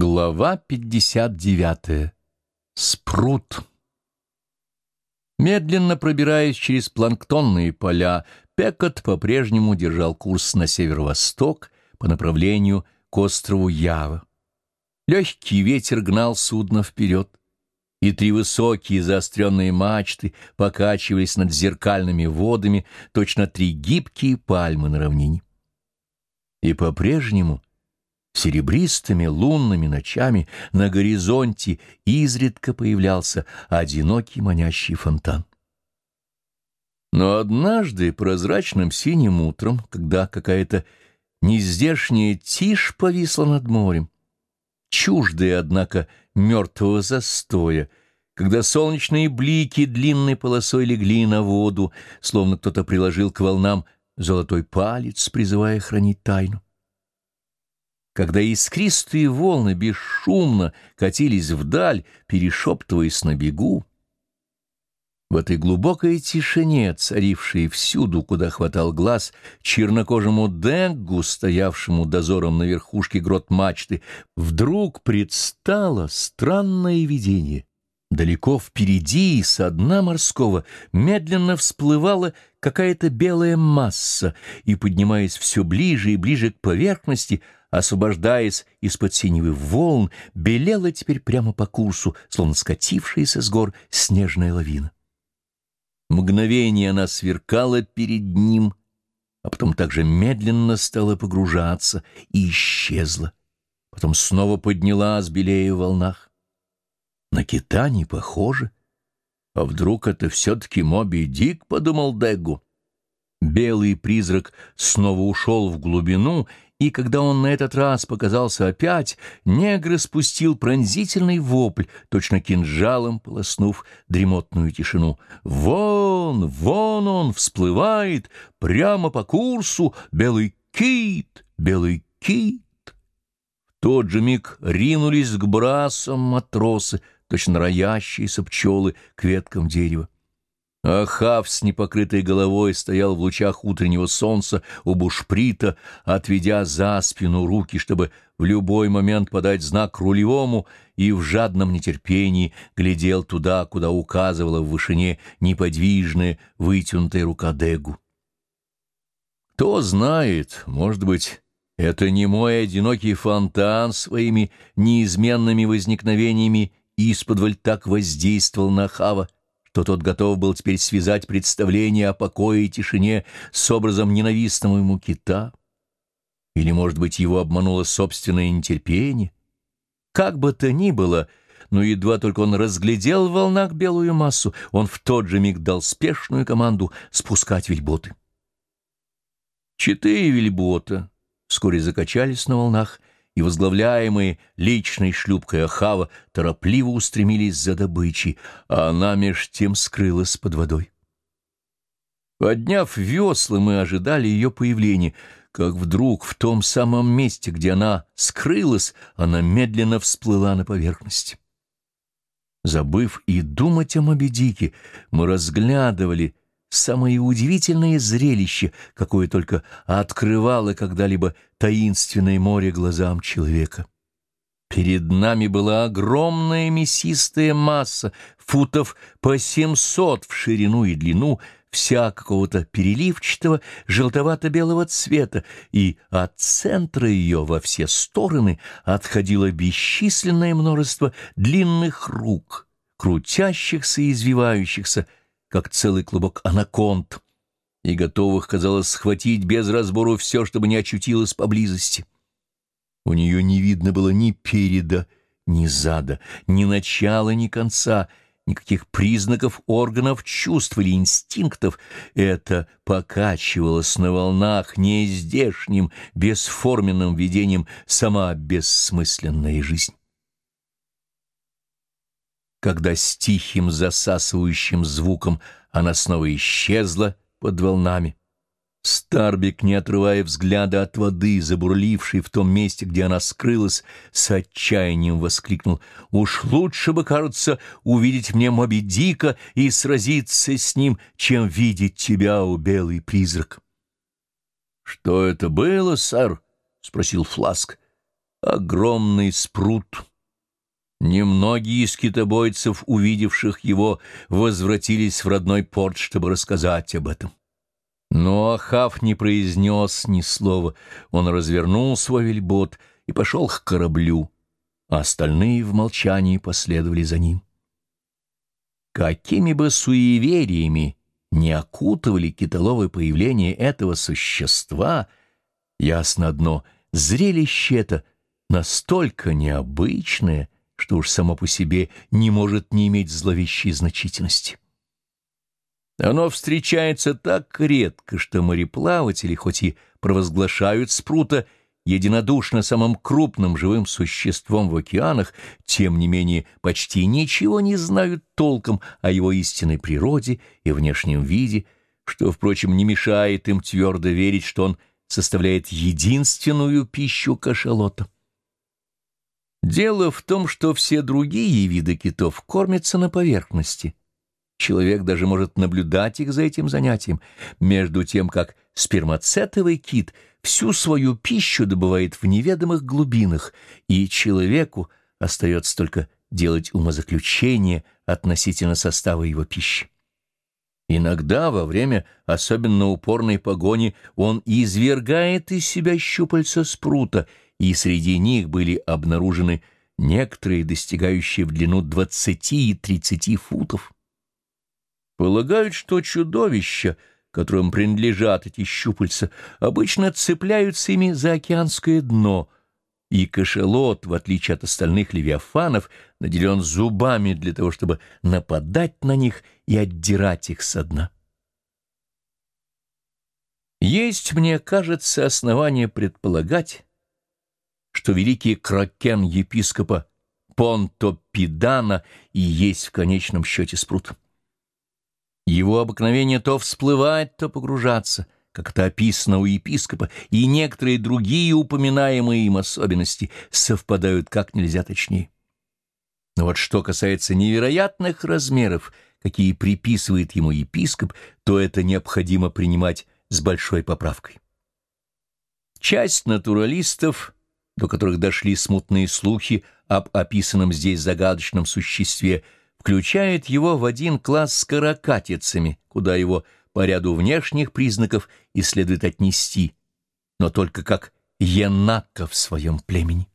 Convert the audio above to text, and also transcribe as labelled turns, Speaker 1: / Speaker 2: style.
Speaker 1: Глава 59. Спрут. Медленно пробираясь через планктонные поля, Пекот по-прежнему держал курс на северо-восток по направлению к острову Ява. Легкий ветер гнал судно вперед, и три высокие заостренные мачты покачивались над зеркальными водами, точно три гибкие пальмы на равнине. И по-прежнему — Серебристыми лунными ночами на горизонте изредка появлялся одинокий манящий фонтан. Но однажды прозрачным синим утром, когда какая-то нездешняя тишь повисла над морем, чуждая, однако, мертвого застоя, когда солнечные блики длинной полосой легли на воду, словно кто-то приложил к волнам золотой палец, призывая хранить тайну когда искристые волны бесшумно катились вдаль, перешептываясь на бегу. В этой глубокой тишине, царившей всюду, куда хватал глаз, чернокожему Денгу, стоявшему дозором на верхушке грот мачты, вдруг предстало странное видение. Далеко впереди, со дна морского, медленно всплывала какая-то белая масса, и, поднимаясь все ближе и ближе к поверхности, освобождаясь из-под синевых волн, белела теперь прямо по курсу, словно скатившаяся с гор снежная лавина. Мгновение она сверкала перед ним, а потом также медленно стала погружаться и исчезла. Потом снова поднялась, белее в волнах. На кита не похоже. А вдруг это все-таки Моби Дик, — подумал Дегу. Белый призрак снова ушел в глубину, и когда он на этот раз показался опять, негр спустил пронзительный вопль, точно кинжалом полоснув дремотную тишину. «Вон, вон он всплывает, прямо по курсу, белый кит, белый кит!» В тот же миг ринулись к брасам матросы, точно роящиеся пчелы к веткам дерева. Ахав с непокрытой головой стоял в лучах утреннего солнца у бушприта, отведя за спину руки, чтобы в любой момент подать знак рулевому, и в жадном нетерпении глядел туда, куда указывала в вышине неподвижная вытянутая рука Дегу. Кто знает, может быть, это не мой одинокий фонтан своими неизменными возникновениями исподволь так воздействовал на Хава, что тот готов был теперь связать представление о покое и тишине с образом ненавистного ему кита? Или, может быть, его обмануло собственное нетерпение? Как бы то ни было, но едва только он разглядел в волнах белую массу, он в тот же миг дал спешную команду спускать вельботы. Четыре вельбота вскоре закачались на волнах, и возглавляемые личной шлюпкой Ахава торопливо устремились за добычей, а она меж тем скрылась под водой. Подняв весла, мы ожидали ее появления, как вдруг в том самом месте, где она скрылась, она медленно всплыла на поверхность. Забыв и думать о Мобедике, мы разглядывали самое удивительное зрелище, какое только открывало когда-либо таинственное море глазам человека. Перед нами была огромная мясистая масса, футов по семьсот в ширину и длину, вся какого-то переливчатого желтовато-белого цвета, и от центра ее во все стороны отходило бесчисленное множество длинных рук, крутящихся и извивающихся, как целый клубок анаконд, и готовых, казалось, схватить без разбору все, чтобы не очутилось поблизости. У нее не видно было ни переда, ни зада, ни начала, ни конца, никаких признаков органов чувств или инстинктов. Это покачивалось на волнах нездешним, бесформенным видением сама бессмысленная жизнь когда с тихим засасывающим звуком она снова исчезла под волнами. Старбик, не отрывая взгляда от воды, забурлившей в том месте, где она скрылась, с отчаянием воскликнул. «Уж лучше бы, кажется, увидеть мне Моби Дика и сразиться с ним, чем видеть тебя, у белый призрак». «Что это было, сэр?» — спросил Фласк. огромный спрут. Немногие из китобойцев, увидевших его, возвратились в родной порт, чтобы рассказать об этом. Но Ахав не произнес ни слова. Он развернул свой вельбот и пошел к кораблю, а остальные в молчании последовали за ним. Какими бы суевериями не окутывали китоловое появление этого существа, ясно одно — зрелище это настолько необычное, что уж само по себе не может не иметь зловещей значительности. Оно встречается так редко, что мореплаватели, хоть и провозглашают спрута единодушно самым крупным живым существом в океанах, тем не менее почти ничего не знают толком о его истинной природе и внешнем виде, что, впрочем, не мешает им твердо верить, что он составляет единственную пищу кашалота. Дело в том, что все другие виды китов кормятся на поверхности. Человек даже может наблюдать их за этим занятием, между тем как спермацетовый кит всю свою пищу добывает в неведомых глубинах, и человеку остается только делать умозаключение относительно состава его пищи. Иногда во время особенно упорной погони он извергает из себя щупальца спрута и среди них были обнаружены некоторые, достигающие в длину 20 и 30 футов. Полагают, что чудовища, которым принадлежат эти щупальца, обычно цепляются ими за океанское дно, и кашалот, в отличие от остальных левиафанов, наделен зубами для того, чтобы нападать на них и отдирать их со дна. Есть, мне кажется, основание предполагать, что великий кракен епископа Понтопидана и есть в конечном счете спрут. Его обыкновение то всплывать, то погружаться, как это описано у епископа, и некоторые другие упоминаемые им особенности совпадают как нельзя точнее. Но вот что касается невероятных размеров, какие приписывает ему епископ, то это необходимо принимать с большой поправкой. Часть натуралистов до которых дошли смутные слухи об описанном здесь загадочном существе, включает его в один класс с каракатицами, куда его по ряду внешних признаков и следует отнести, но только как енака в своем племени.